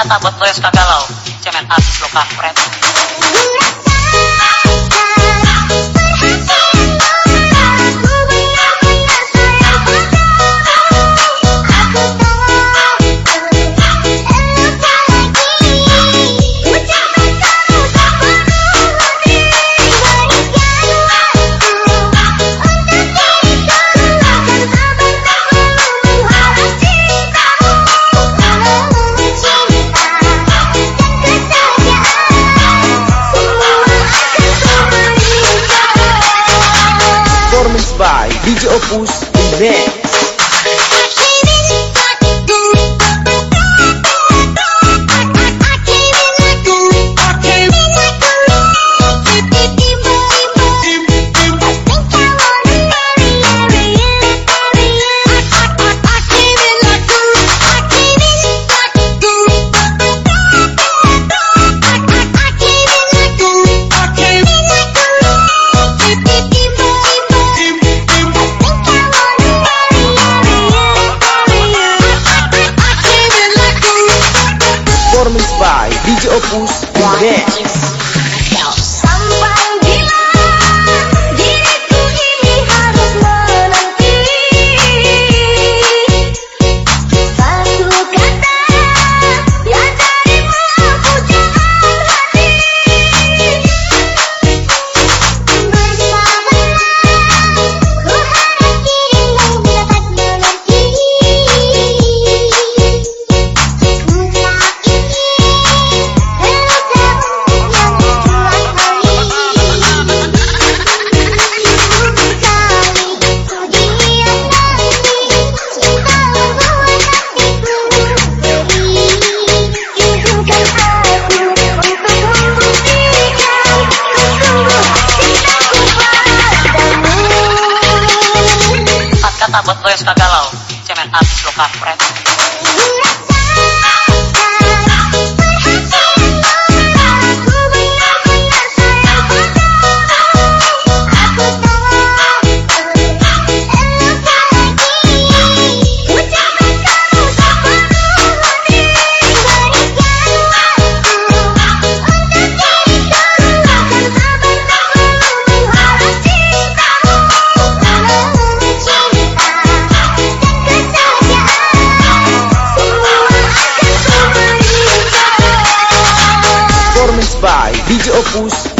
kata buat lo yang suka galau cemen artis lo friend. Back. buat lo yang suka galau cemen abis lo kampret DJ Opus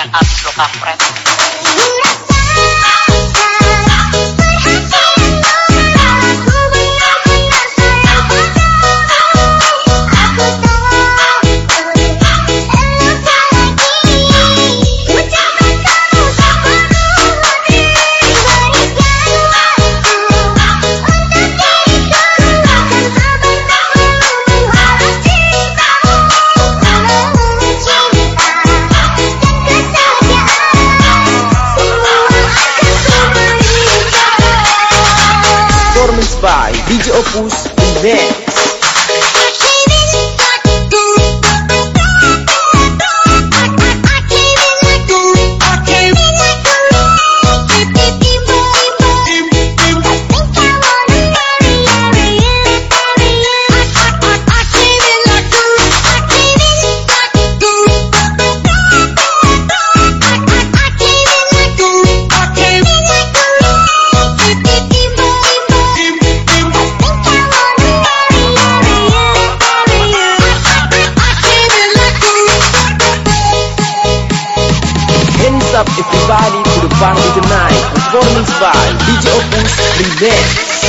Cemen abis lo kampret DJ by DJ Opus Remix